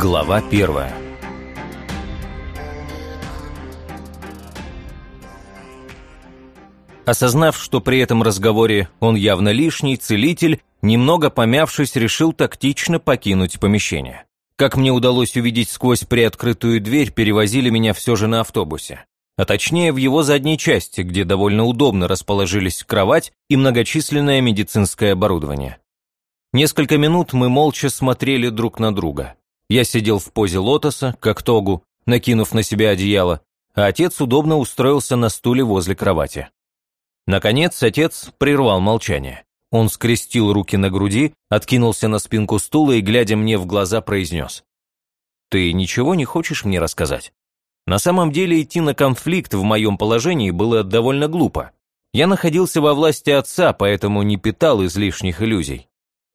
Глава первая Осознав, что при этом разговоре он явно лишний, целитель, немного помявшись, решил тактично покинуть помещение. Как мне удалось увидеть сквозь приоткрытую дверь, перевозили меня все же на автобусе. А точнее, в его задней части, где довольно удобно расположились кровать и многочисленное медицинское оборудование. Несколько минут мы молча смотрели друг на друга. Я сидел в позе лотоса, как тогу, накинув на себя одеяло, а отец удобно устроился на стуле возле кровати. Наконец, отец прервал молчание. Он скрестил руки на груди, откинулся на спинку стула и, глядя мне в глаза, произнес. «Ты ничего не хочешь мне рассказать?» На самом деле идти на конфликт в моем положении было довольно глупо. Я находился во власти отца, поэтому не питал излишних иллюзий.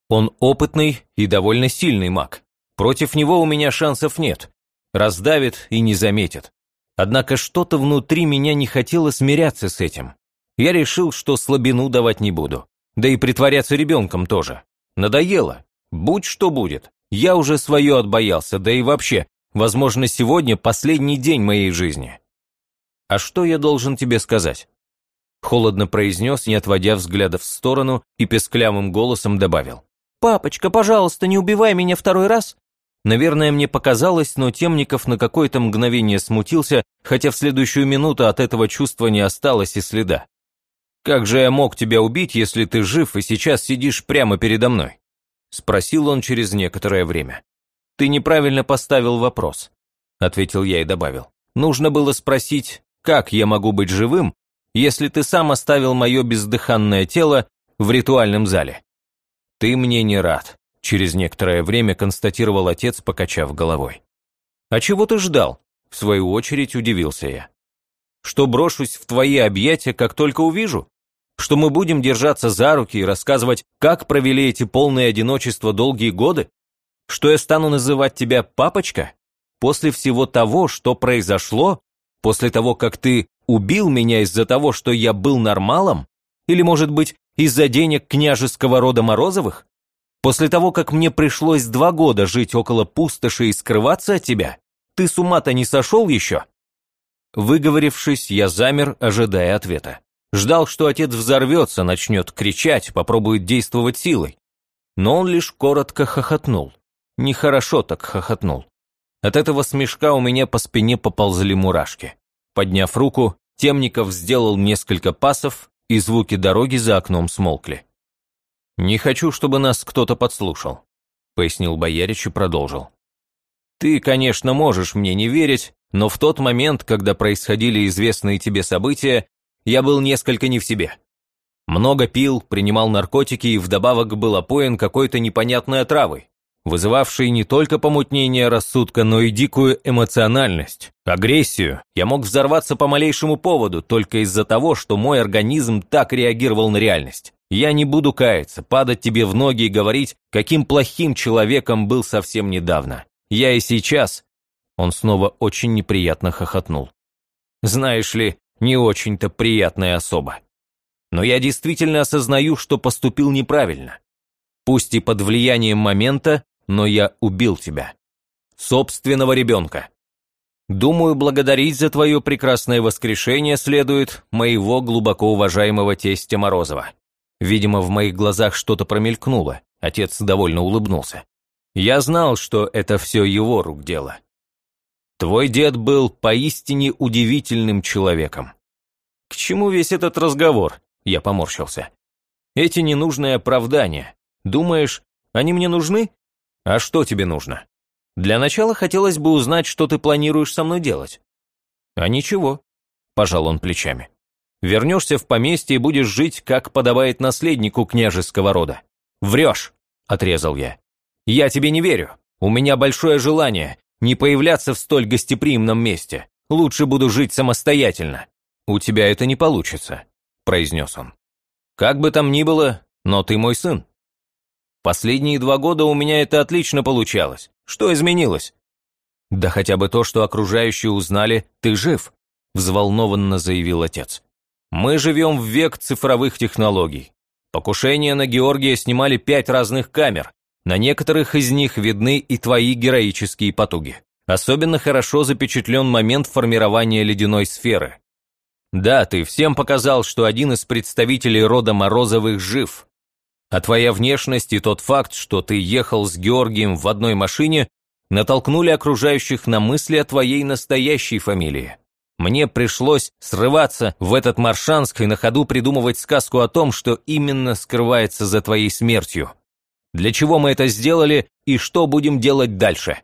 Он опытный и довольно сильный маг. Против него у меня шансов нет. Раздавит и не заметит. Однако что-то внутри меня не хотело смиряться с этим. Я решил, что слабину давать не буду. Да и притворяться ребенком тоже. Надоело. Будь что будет. Я уже свое отбоялся, да и вообще, возможно, сегодня последний день моей жизни. А что я должен тебе сказать? Холодно произнес, не отводя взгляда в сторону, и песклявым голосом добавил. «Папочка, пожалуйста, не убивай меня второй раз!» Наверное, мне показалось, но Темников на какое-то мгновение смутился, хотя в следующую минуту от этого чувства не осталось и следа. «Как же я мог тебя убить, если ты жив и сейчас сидишь прямо передо мной?» Спросил он через некоторое время. «Ты неправильно поставил вопрос», – ответил я и добавил. «Нужно было спросить, как я могу быть живым, если ты сам оставил мое бездыханное тело в ритуальном зале?» «Ты мне не рад», – через некоторое время констатировал отец, покачав головой. «А чего ты ждал?» – в свою очередь удивился я. «Что брошусь в твои объятия, как только увижу? Что мы будем держаться за руки и рассказывать, как провели эти полные одиночества долгие годы? Что я стану называть тебя папочка? После всего того, что произошло? После того, как ты убил меня из-за того, что я был нормалом? Или, может быть, из-за денег княжеского рода Морозовых? После того, как мне пришлось два года жить около пустоши и скрываться от тебя? Ты с ума-то не сошел еще?» Выговорившись, я замер, ожидая ответа. Ждал, что отец взорвется, начнет кричать, попробует действовать силой. Но он лишь коротко хохотнул. Нехорошо так хохотнул. От этого смешка у меня по спине поползли мурашки. Подняв руку, Темников сделал несколько пасов, и звуки дороги за окном смолкли. «Не хочу, чтобы нас кто-то подслушал», — пояснил Боярич и продолжил. «Ты, конечно, можешь мне не верить, но в тот момент, когда происходили известные тебе события, я был несколько не в себе. Много пил, принимал наркотики и вдобавок был опоен какой-то непонятной отравой, вызывавшей не только помутнение рассудка, но и дикую эмоциональность, агрессию. Я мог взорваться по малейшему поводу, только из-за того, что мой организм так реагировал на реальность. Я не буду каяться, падать тебе в ноги и говорить, каким плохим человеком был совсем недавно. Я и сейчас... Он снова очень неприятно хохотнул. Знаешь ли, не очень-то приятная особа. Но я действительно осознаю, что поступил неправильно. Пусть и под влиянием момента, но я убил тебя. Собственного ребенка. Думаю, благодарить за твое прекрасное воскрешение следует моего глубоко уважаемого тестя Морозова. Видимо, в моих глазах что-то промелькнуло. Отец довольно улыбнулся. Я знал, что это все его рук дело. Твой дед был поистине удивительным человеком. К чему весь этот разговор? Я поморщился. Эти ненужные оправдания. Думаешь, они мне нужны? А что тебе нужно? Для начала хотелось бы узнать, что ты планируешь со мной делать. А ничего, пожал он плечами. Вернешься в поместье и будешь жить, как подобает наследнику княжеского рода. Врешь, отрезал я. Я тебе не верю. У меня большое желание, не появляться в столь гостеприимном месте. Лучше буду жить самостоятельно. У тебя это не получится, произнес он. Как бы там ни было, но ты мой сын. Последние два года у меня это отлично получалось. Что изменилось? Да хотя бы то, что окружающие узнали, ты жив, взволнованно заявил отец. Мы живем в век цифровых технологий. Покушения на Георгия снимали пять разных камер, На некоторых из них видны и твои героические потуги. Особенно хорошо запечатлен момент формирования ледяной сферы. Да, ты всем показал, что один из представителей рода Морозовых жив. А твоя внешность и тот факт, что ты ехал с Георгием в одной машине, натолкнули окружающих на мысли о твоей настоящей фамилии. Мне пришлось срываться в этот Маршанск и на ходу придумывать сказку о том, что именно скрывается за твоей смертью. Для чего мы это сделали и что будем делать дальше?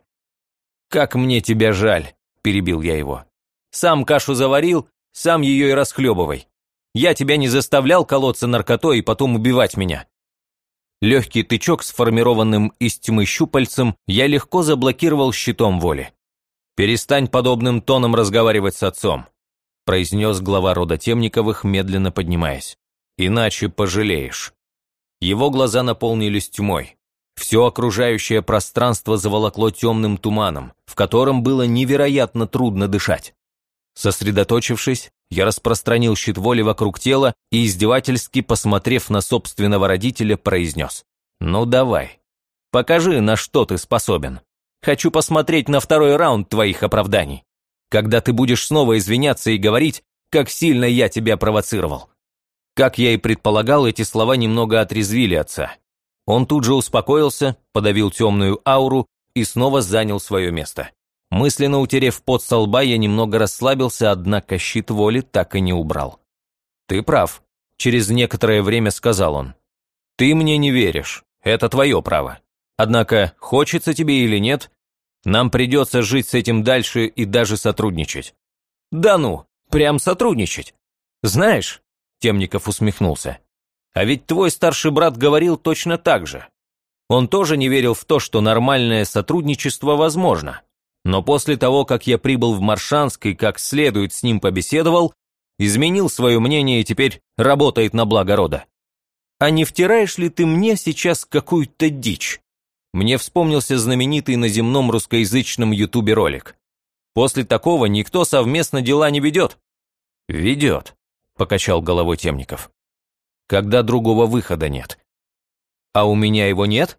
«Как мне тебя жаль», – перебил я его. «Сам кашу заварил, сам ее и расхлебывай. Я тебя не заставлял колоться наркотой и потом убивать меня». Легкий тычок, сформированным из тьмы щупальцем, я легко заблокировал щитом воли. «Перестань подобным тоном разговаривать с отцом», произнес глава рода Темниковых, медленно поднимаясь. «Иначе пожалеешь». Его глаза наполнились тьмой. Все окружающее пространство заволокло темным туманом, в котором было невероятно трудно дышать. Сосредоточившись, я распространил щит воли вокруг тела и, издевательски посмотрев на собственного родителя, произнес. «Ну давай, покажи, на что ты способен». Хочу посмотреть на второй раунд твоих оправданий. Когда ты будешь снова извиняться и говорить, как сильно я тебя провоцировал». Как я и предполагал, эти слова немного отрезвили отца. Он тут же успокоился, подавил темную ауру и снова занял свое место. Мысленно утерев пот со лба, я немного расслабился, однако щит воли так и не убрал. «Ты прав», – через некоторое время сказал он. «Ты мне не веришь, это твое право. Однако, хочется тебе или нет, нам придется жить с этим дальше и даже сотрудничать». «Да ну, прям сотрудничать. Знаешь», – Темников усмехнулся, «а ведь твой старший брат говорил точно так же. Он тоже не верил в то, что нормальное сотрудничество возможно. Но после того, как я прибыл в Маршанск и как следует с ним побеседовал, изменил свое мнение и теперь работает на благо рода. А не втираешь ли ты мне сейчас какую-то дичь? Мне вспомнился знаменитый на земном русскоязычном ютубе ролик. После такого никто совместно дела не ведет. Ведет, покачал головой Темников. Когда другого выхода нет. А у меня его нет?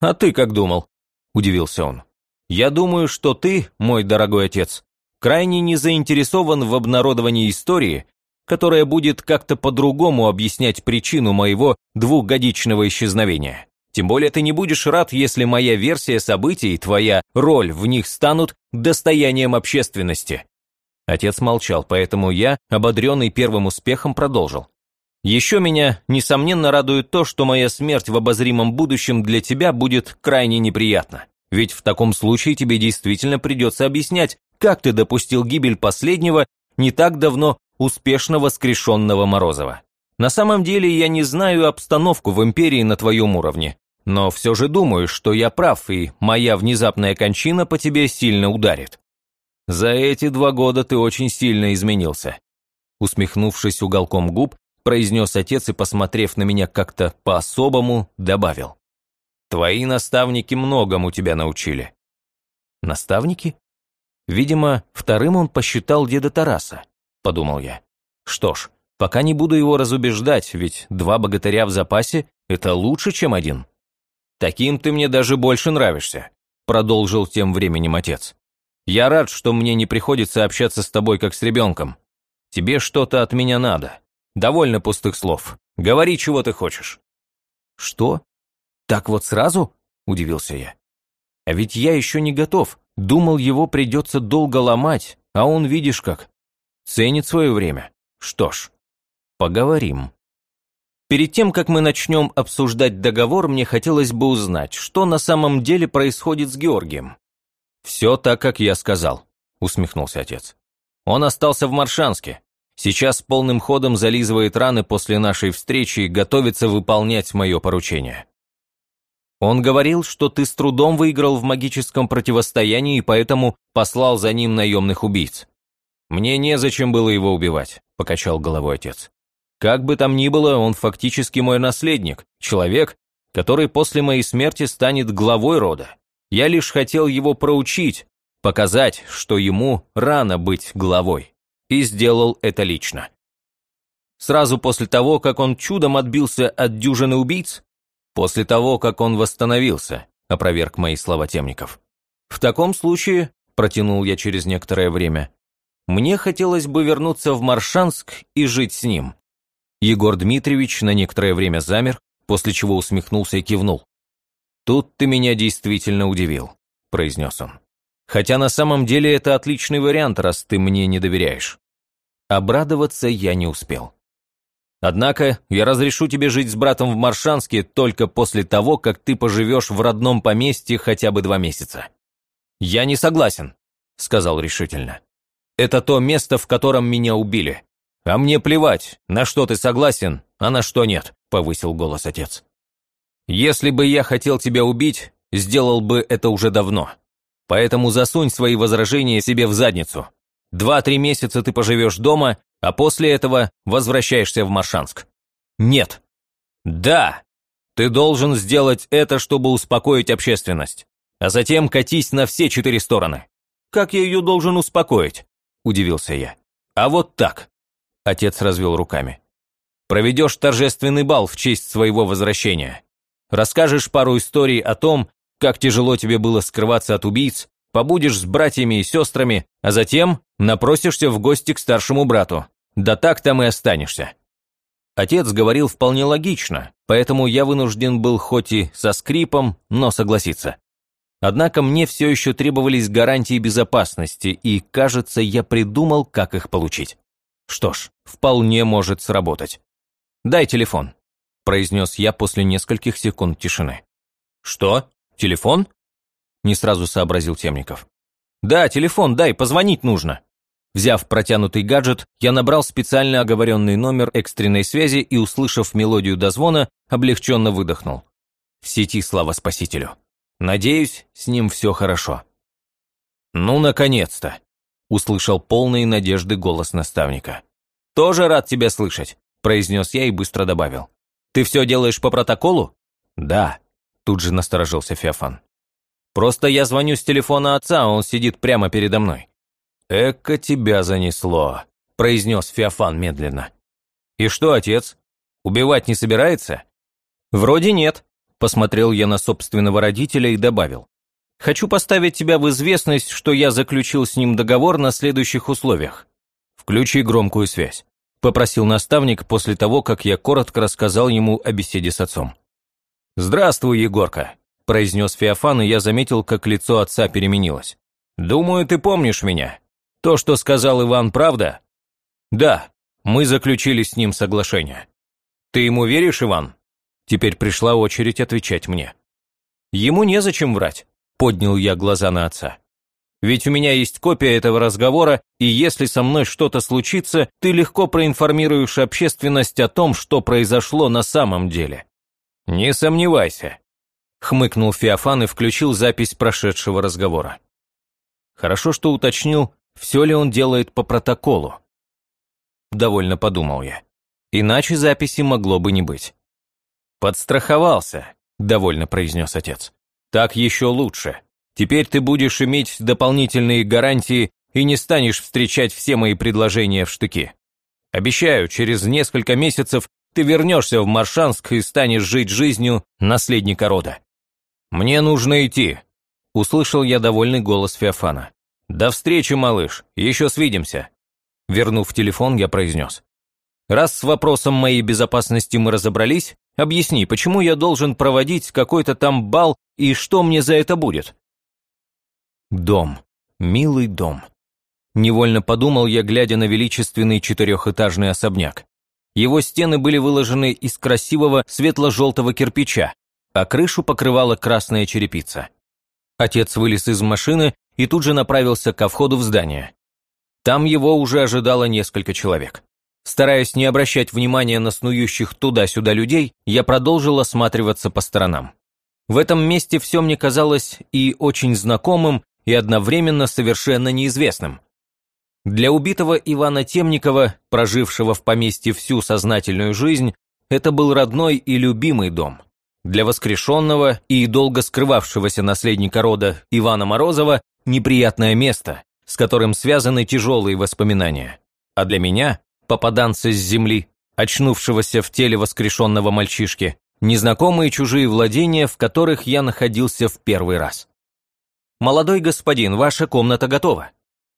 А ты как думал? Удивился он. Я думаю, что ты, мой дорогой отец, крайне не заинтересован в обнародовании истории, которая будет как-то по-другому объяснять причину моего двухгодичного исчезновения. Тем более ты не будешь рад, если моя версия событий и твоя роль в них станут достоянием общественности». Отец молчал, поэтому я, ободренный первым успехом, продолжил. «Еще меня, несомненно, радует то, что моя смерть в обозримом будущем для тебя будет крайне неприятна. Ведь в таком случае тебе действительно придется объяснять, как ты допустил гибель последнего, не так давно успешно воскрешенного Морозова. На самом деле я не знаю обстановку в империи на твоем уровне, но все же думаю, что я прав, и моя внезапная кончина по тебе сильно ударит. За эти два года ты очень сильно изменился. Усмехнувшись уголком губ, произнес отец и, посмотрев на меня как-то по-особому, добавил. Твои наставники многому тебя научили. Наставники? Видимо, вторым он посчитал деда Тараса, подумал я. Что ж, пока не буду его разубеждать, ведь два богатыря в запасе – это лучше, чем один. «Таким ты мне даже больше нравишься», – продолжил тем временем отец. «Я рад, что мне не приходится общаться с тобой, как с ребенком. Тебе что-то от меня надо. Довольно пустых слов. Говори, чего ты хочешь». «Что? Так вот сразу?» – удивился я. «А ведь я еще не готов. Думал, его придется долго ломать, а он, видишь как, ценит свое время. Что ж, поговорим». Перед тем, как мы начнем обсуждать договор, мне хотелось бы узнать, что на самом деле происходит с Георгием. «Все так, как я сказал», – усмехнулся отец. «Он остался в Маршанске. Сейчас полным ходом зализывает раны после нашей встречи и готовится выполнять мое поручение». Он говорил, что ты с трудом выиграл в магическом противостоянии и поэтому послал за ним наемных убийц. «Мне незачем было его убивать», – покачал головой отец. Как бы там ни было, он фактически мой наследник, человек, который после моей смерти станет главой рода. Я лишь хотел его проучить, показать, что ему рано быть главой. И сделал это лично. Сразу после того, как он чудом отбился от дюжины убийц, «После того, как он восстановился», – опроверг мои слова Темников. «В таком случае», – протянул я через некоторое время, – «мне хотелось бы вернуться в Маршанск и жить с ним». Егор Дмитриевич на некоторое время замер, после чего усмехнулся и кивнул. «Тут ты меня действительно удивил», – произнес он. «Хотя на самом деле это отличный вариант, раз ты мне не доверяешь». Обрадоваться я не успел. Однако я разрешу тебе жить с братом в Маршанске только после того, как ты поживешь в родном поместье хотя бы два месяца». «Я не согласен», – сказал решительно. «Это то место, в котором меня убили. А мне плевать, на что ты согласен, а на что нет», – повысил голос отец. «Если бы я хотел тебя убить, сделал бы это уже давно. Поэтому засунь свои возражения себе в задницу. Два-три месяца ты поживешь дома, а после этого возвращаешься в Маршанск. Нет. Да. Ты должен сделать это, чтобы успокоить общественность. А затем катись на все четыре стороны. Как я ее должен успокоить? Удивился я. А вот так. Отец развел руками. Проведешь торжественный бал в честь своего возвращения. Расскажешь пару историй о том, как тяжело тебе было скрываться от убийц, побудешь с братьями и сестрами, а затем напросишься в гости к старшему брату. Да так там и останешься». Отец говорил вполне логично, поэтому я вынужден был хоть и со скрипом, но согласиться. Однако мне все еще требовались гарантии безопасности, и, кажется, я придумал, как их получить. Что ж, вполне может сработать. «Дай телефон», – произнес я после нескольких секунд тишины. «Что? Телефон?» – не сразу сообразил Темников. «Да, телефон дай, позвонить нужно». Взяв протянутый гаджет, я набрал специально оговоренный номер экстренной связи и, услышав мелодию дозвона, облегченно выдохнул. В сети слава спасителю. Надеюсь, с ним все хорошо. «Ну, наконец-то!» – услышал полные надежды голос наставника. «Тоже рад тебя слышать», – произнес я и быстро добавил. «Ты все делаешь по протоколу?» «Да», – тут же насторожился Феофан. «Просто я звоню с телефона отца, он сидит прямо передо мной. «Эка тебя занесло», – произнес Феофан медленно. «И что, отец, убивать не собирается?» «Вроде нет», – посмотрел я на собственного родителя и добавил. «Хочу поставить тебя в известность, что я заключил с ним договор на следующих условиях. Включи громкую связь», – попросил наставник после того, как я коротко рассказал ему о беседе с отцом. «Здравствуй, Егорка», – произнес Феофан, и я заметил, как лицо отца переменилось. «Думаю, ты помнишь меня. То, что сказал Иван, правда? Да, мы заключили с ним соглашение. Ты ему веришь, Иван? Теперь пришла очередь отвечать мне. Ему незачем врать, поднял я глаза на отца. Ведь у меня есть копия этого разговора, и если со мной что-то случится, ты легко проинформируешь общественность о том, что произошло на самом деле. Не сомневайся, хмыкнул Феофан и включил запись прошедшего разговора. Хорошо, что уточнил, все ли он делает по протоколу. Довольно подумал я. Иначе записи могло бы не быть. «Подстраховался», – довольно произнес отец. «Так еще лучше. Теперь ты будешь иметь дополнительные гарантии и не станешь встречать все мои предложения в штыки. Обещаю, через несколько месяцев ты вернешься в Маршанск и станешь жить жизнью наследника рода. Мне нужно идти», – услышал я довольный голос Феофана. «До встречи, малыш, еще свидимся!» Вернув телефон, я произнес. «Раз с вопросом моей безопасности мы разобрались, объясни, почему я должен проводить какой-то там бал и что мне за это будет?» Дом. Милый дом. Невольно подумал я, глядя на величественный четырехэтажный особняк. Его стены были выложены из красивого светло-желтого кирпича, а крышу покрывала красная черепица. Отец вылез из машины и тут же направился ко входу в здание. Там его уже ожидало несколько человек. Стараясь не обращать внимания на снующих туда-сюда людей, я продолжил осматриваться по сторонам. В этом месте все мне казалось и очень знакомым, и одновременно совершенно неизвестным. Для убитого Ивана Темникова, прожившего в поместье всю сознательную жизнь, это был родной и любимый дом. Для воскрешенного и долго скрывавшегося наследника рода Ивана Морозова неприятное место, с которым связаны тяжелые воспоминания. А для меня, попаданца с земли, очнувшегося в теле воскрешенного мальчишки, незнакомые чужие владения, в которых я находился в первый раз. «Молодой господин, ваша комната готова»,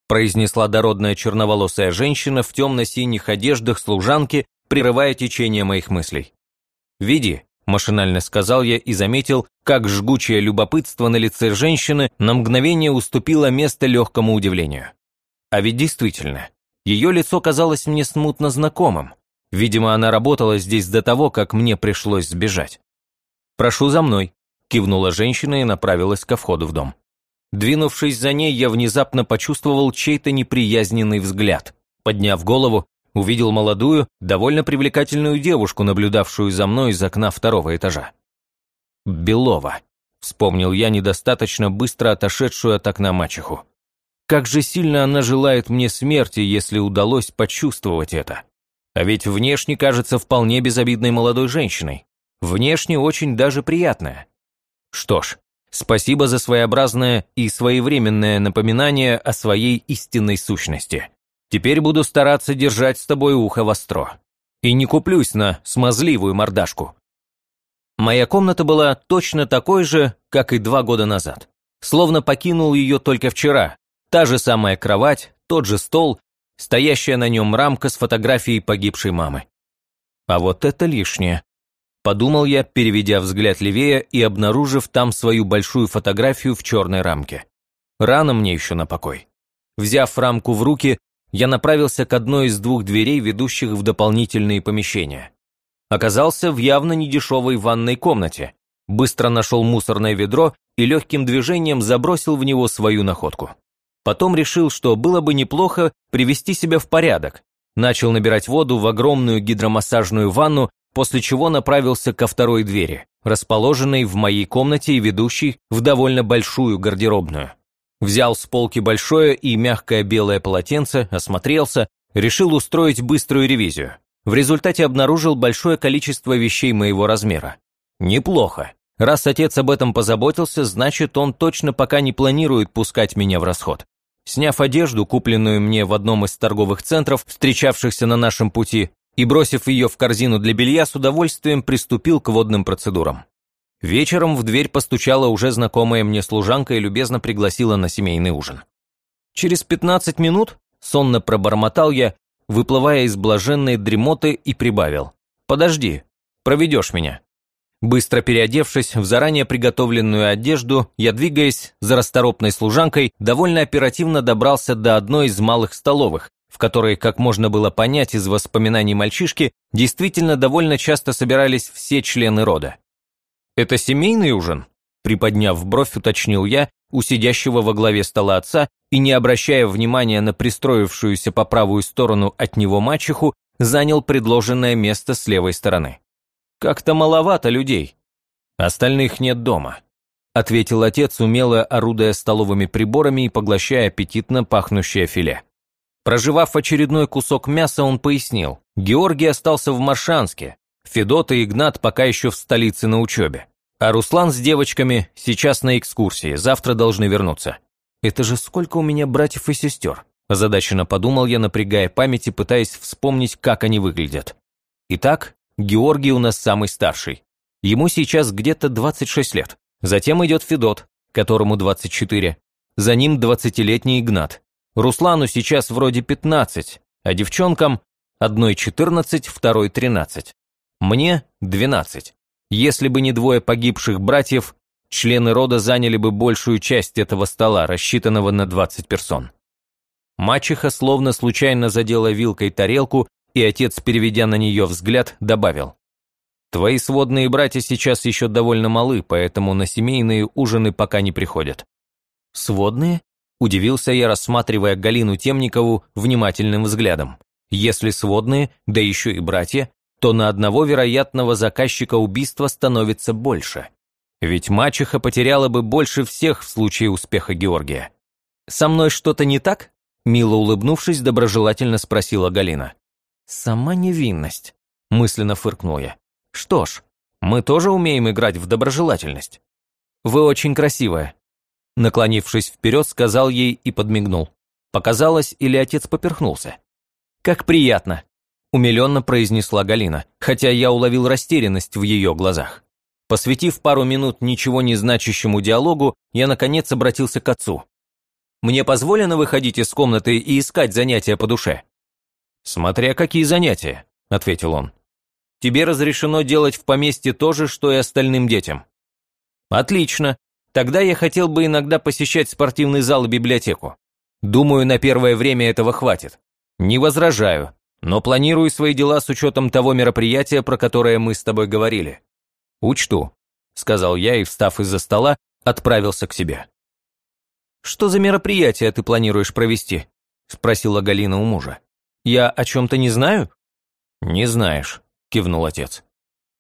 произнесла дородная черноволосая женщина в темно-синих одеждах служанки, прерывая течение моих мыслей. «Веди», – машинально сказал я и заметил, как жгучее любопытство на лице женщины на мгновение уступило место легкому удивлению. А ведь действительно, ее лицо казалось мне смутно знакомым. Видимо, она работала здесь до того, как мне пришлось сбежать. «Прошу за мной», – кивнула женщина и направилась ко входу в дом. Двинувшись за ней, я внезапно почувствовал чей-то неприязненный взгляд. Подняв голову, увидел молодую, довольно привлекательную девушку, наблюдавшую за мной из окна второго этажа. «Белова», – вспомнил я недостаточно быстро отошедшую от окна мачеху. Как же сильно она желает мне смерти, если удалось почувствовать это. А ведь внешне кажется вполне безобидной молодой женщиной. Внешне очень даже приятная. Что ж, спасибо за своеобразное и своевременное напоминание о своей истинной сущности. Теперь буду стараться держать с тобой ухо востро. И не куплюсь на смазливую мордашку. Моя комната была точно такой же, как и два года назад. Словно покинул ее только вчера, Та же самая кровать, тот же стол, стоящая на нем рамка с фотографией погибшей мамы. А вот это лишнее. Подумал я, переведя взгляд левее и обнаружив там свою большую фотографию в черной рамке. Рано мне еще на покой. Взяв рамку в руки, я направился к одной из двух дверей, ведущих в дополнительные помещения. Оказался в явно недешевой ванной комнате. Быстро нашел мусорное ведро и легким движением забросил в него свою находку. Потом решил, что было бы неплохо привести себя в порядок. Начал набирать воду в огромную гидромассажную ванну, после чего направился ко второй двери, расположенной в моей комнате и ведущей в довольно большую гардеробную. Взял с полки большое и мягкое белое полотенце, осмотрелся, решил устроить быструю ревизию. В результате обнаружил большое количество вещей моего размера. Неплохо. Раз отец об этом позаботился, значит, он точно пока не планирует пускать меня в расход. Сняв одежду, купленную мне в одном из торговых центров, встречавшихся на нашем пути, и бросив ее в корзину для белья, с удовольствием приступил к водным процедурам. Вечером в дверь постучала уже знакомая мне служанка и любезно пригласила на семейный ужин. Через 15 минут сонно пробормотал я, выплывая из блаженной дремоты и прибавил. «Подожди, проведешь меня». Быстро переодевшись в заранее приготовленную одежду, я, двигаясь за расторопной служанкой, довольно оперативно добрался до одной из малых столовых, в которой, как можно было понять из воспоминаний мальчишки, действительно довольно часто собирались все члены рода. «Это семейный ужин?» Приподняв бровь, уточнил я у сидящего во главе стола отца и, не обращая внимания на пристроившуюся по правую сторону от него мачеху, занял предложенное место с левой стороны. Как-то маловато людей. Остальных нет дома», – ответил отец, умело орудуя столовыми приборами и поглощая аппетитно пахнущее филе. Проживав очередной кусок мяса, он пояснил. Георгий остался в Маршанске, Федот и Игнат пока еще в столице на учебе. А Руслан с девочками сейчас на экскурсии, завтра должны вернуться. Это же сколько у меня братьев и сестер? Озадаченно подумал я, напрягая память и пытаясь вспомнить, как они выглядят. Итак, Георгий у нас самый старший. Ему сейчас где-то 26 лет. Затем идет Федот, которому 24. За ним 20-летний Игнат. Руслану сейчас вроде 15, а девчонкам одной 14, второй 13. Мне 12. Если бы не двое погибших братьев, члены рода заняли бы большую часть этого стола, рассчитанного на 20 персон. Мачеха словно случайно задела вилкой тарелку и отец, переведя на нее взгляд, добавил. «Твои сводные братья сейчас еще довольно малы, поэтому на семейные ужины пока не приходят». «Сводные?» – удивился я, рассматривая Галину Темникову внимательным взглядом. «Если сводные, да еще и братья, то на одного вероятного заказчика убийства становится больше. Ведь мачеха потеряла бы больше всех в случае успеха Георгия». «Со мной что-то не так?» Мило улыбнувшись, доброжелательно спросила Галина. «Сама невинность», – мысленно фыркнул я. «Что ж, мы тоже умеем играть в доброжелательность». «Вы очень красивая», – наклонившись вперед, сказал ей и подмигнул. Показалось, или отец поперхнулся. «Как приятно», – умиленно произнесла Галина, хотя я уловил растерянность в ее глазах. Посвятив пару минут ничего не значащему диалогу, я наконец обратился к отцу. «Мне позволено выходить из комнаты и искать занятия по душе?» «Смотря какие занятия», – ответил он. «Тебе разрешено делать в поместье то же, что и остальным детям». «Отлично. Тогда я хотел бы иногда посещать спортивный зал и библиотеку. Думаю, на первое время этого хватит. Не возражаю, но планирую свои дела с учетом того мероприятия, про которое мы с тобой говорили. «Учту», – сказал я и, встав из-за стола, отправился к себе. «Что за мероприятие ты планируешь провести?» – спросила Галина у мужа. «Я о чем-то не знаю?» «Не знаешь», – кивнул отец.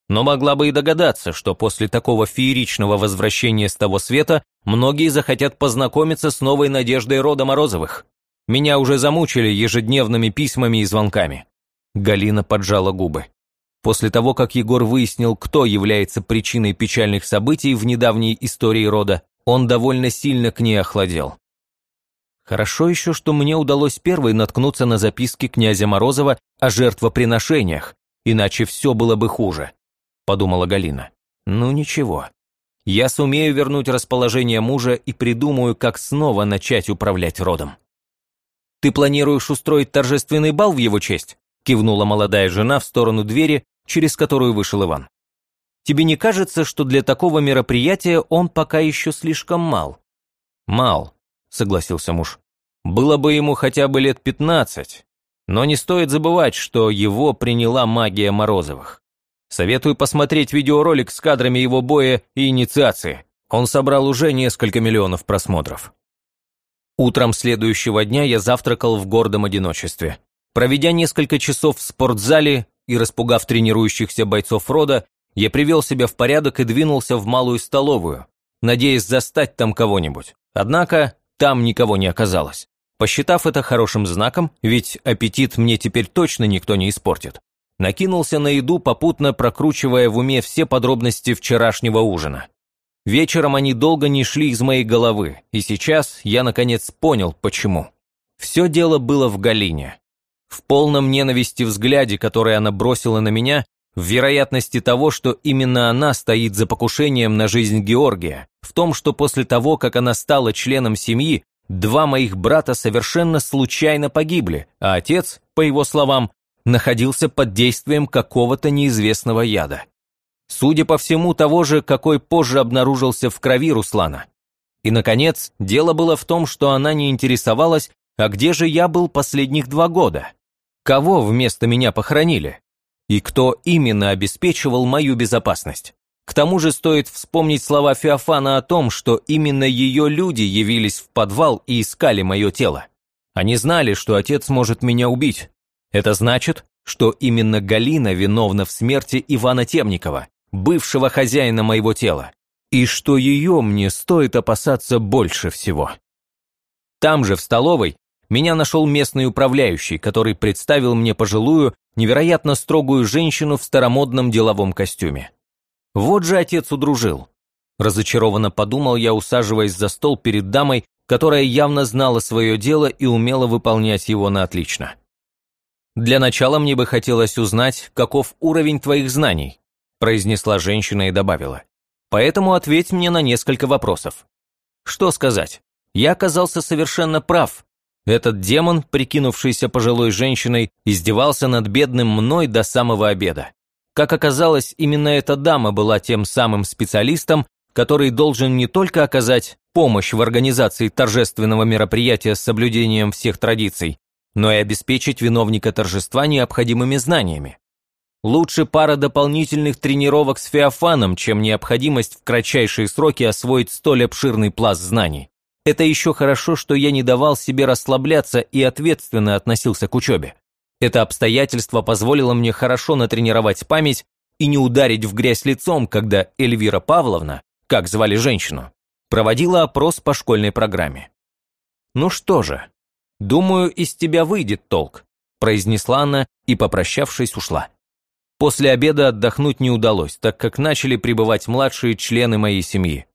«Но могла бы и догадаться, что после такого фееричного возвращения с того света многие захотят познакомиться с новой надеждой рода Морозовых. Меня уже замучили ежедневными письмами и звонками». Галина поджала губы. После того, как Егор выяснил, кто является причиной печальных событий в недавней истории рода, он довольно сильно к ней охладел. Хорошо еще, что мне удалось первой наткнуться на записки князя Морозова о жертвоприношениях, иначе все было бы хуже, подумала Галина. Ну ничего. Я сумею вернуть расположение мужа и придумаю, как снова начать управлять родом. Ты планируешь устроить торжественный бал в его честь? кивнула молодая жена в сторону двери, через которую вышел Иван. «Тебе не кажется, что для такого мероприятия он пока еще слишком мал?» «Мал», — согласился муж. «Было бы ему хотя бы лет пятнадцать, но не стоит забывать, что его приняла магия Морозовых. Советую посмотреть видеоролик с кадрами его боя и инициации. Он собрал уже несколько миллионов просмотров». Утром следующего дня я завтракал в гордом одиночестве. Проведя несколько часов в спортзале, и, распугав тренирующихся бойцов рода, я привел себя в порядок и двинулся в малую столовую, надеясь застать там кого-нибудь. Однако там никого не оказалось. Посчитав это хорошим знаком, ведь аппетит мне теперь точно никто не испортит, накинулся на еду, попутно прокручивая в уме все подробности вчерашнего ужина. Вечером они долго не шли из моей головы, и сейчас я наконец понял, почему. Все дело было в Галине в полном ненависти взгляде, который она бросила на меня, в вероятности того, что именно она стоит за покушением на жизнь Георгия, в том, что после того, как она стала членом семьи, два моих брата совершенно случайно погибли, а отец, по его словам, находился под действием какого-то неизвестного яда. Судя по всему, того же, какой позже обнаружился в крови Руслана. И, наконец, дело было в том, что она не интересовалась, а где же я был последних два года? Кого вместо меня похоронили? И кто именно обеспечивал мою безопасность? К тому же стоит вспомнить слова Феофана о том, что именно ее люди явились в подвал и искали мое тело. Они знали, что отец может меня убить. Это значит, что именно Галина виновна в смерти Ивана Темникова, бывшего хозяина моего тела, и что ее мне стоит опасаться больше всего. Там же, в столовой, меня нашел местный управляющий, который представил мне пожилую, невероятно строгую женщину в старомодном деловом костюме. Вот же отец удружил. Разочарованно подумал я, усаживаясь за стол перед дамой, которая явно знала свое дело и умела выполнять его на отлично. «Для начала мне бы хотелось узнать, каков уровень твоих знаний», произнесла женщина и добавила. «Поэтому ответь мне на несколько вопросов». Что сказать? Я оказался совершенно прав, этот демон, прикинувшийся пожилой женщиной, издевался над бедным мной до самого обеда. Как оказалось, именно эта дама была тем самым специалистом, который должен не только оказать помощь в организации торжественного мероприятия с соблюдением всех традиций, но и обеспечить виновника торжества необходимыми знаниями. Лучше пара дополнительных тренировок с Феофаном, чем необходимость в кратчайшие сроки освоить столь обширный пласт знаний. Это еще хорошо, что я не давал себе расслабляться и ответственно относился к учебе. Это обстоятельство позволило мне хорошо натренировать память и не ударить в грязь лицом, когда Эльвира Павловна, как звали женщину, проводила опрос по школьной программе. «Ну что же, думаю, из тебя выйдет толк», произнесла она и, попрощавшись, ушла. После обеда отдохнуть не удалось, так как начали прибывать младшие члены моей семьи.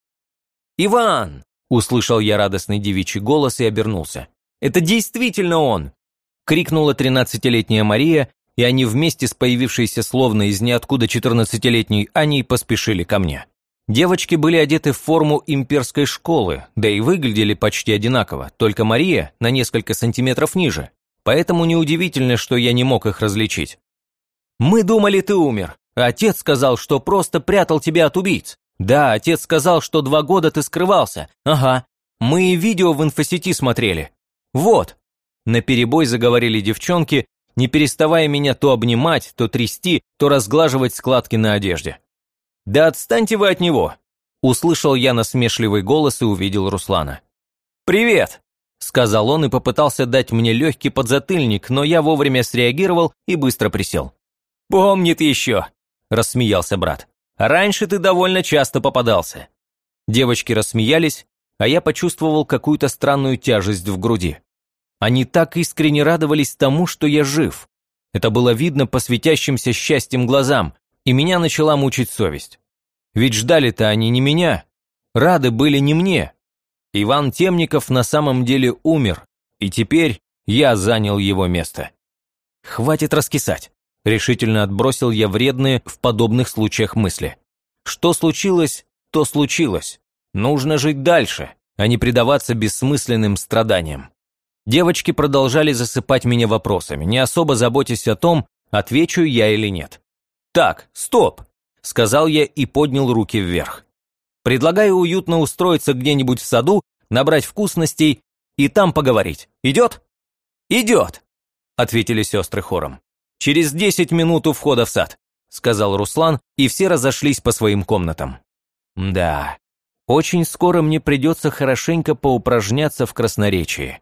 «Иван!» Услышал я радостный девичий голос и обернулся. «Это действительно он!» Крикнула тринадцатилетняя Мария и они вместе с появившейся словно из ниоткуда 14-летней Аней поспешили ко мне. Девочки были одеты в форму имперской школы, да и выглядели почти одинаково, только Мария на несколько сантиметров ниже, поэтому неудивительно, что я не мог их различить. «Мы думали, ты умер. Отец сказал, что просто прятал тебя от убийц. Да, отец сказал, что два года ты скрывался. Ага. Мы и видео в инфосети смотрели. Вот». На перебой заговорили девчонки, не переставая меня то обнимать, то трясти, то разглаживать складки на одежде. «Да отстаньте вы от него!» Услышал я насмешливый голос и увидел Руслана. «Привет!» – сказал он и попытался дать мне легкий подзатыльник, но я вовремя среагировал и быстро присел. «Помнит еще!» – рассмеялся брат. «Раньше ты довольно часто попадался». Девочки рассмеялись, а я почувствовал какую-то странную тяжесть в груди. Они так искренне радовались тому, что я жив. Это было видно по светящимся счастьем глазам, и меня начала мучить совесть. Ведь ждали-то они не меня, рады были не мне. Иван Темников на самом деле умер, и теперь я занял его место. Хватит раскисать. Решительно отбросил я вредные в подобных случаях мысли. Что случилось, то случилось. Нужно жить дальше, а не предаваться бессмысленным страданиям. Девочки продолжали засыпать меня вопросами, не особо заботясь о том, отвечу я или нет. «Так, стоп!» – сказал я и поднял руки вверх. «Предлагаю уютно устроиться где-нибудь в саду, набрать вкусностей и там поговорить. Идет?» «Идет!» – ответили сестры хором. «Через десять минут у входа в сад», – сказал Руслан, и все разошлись по своим комнатам. «Да, очень скоро мне придется хорошенько поупражняться в красноречии.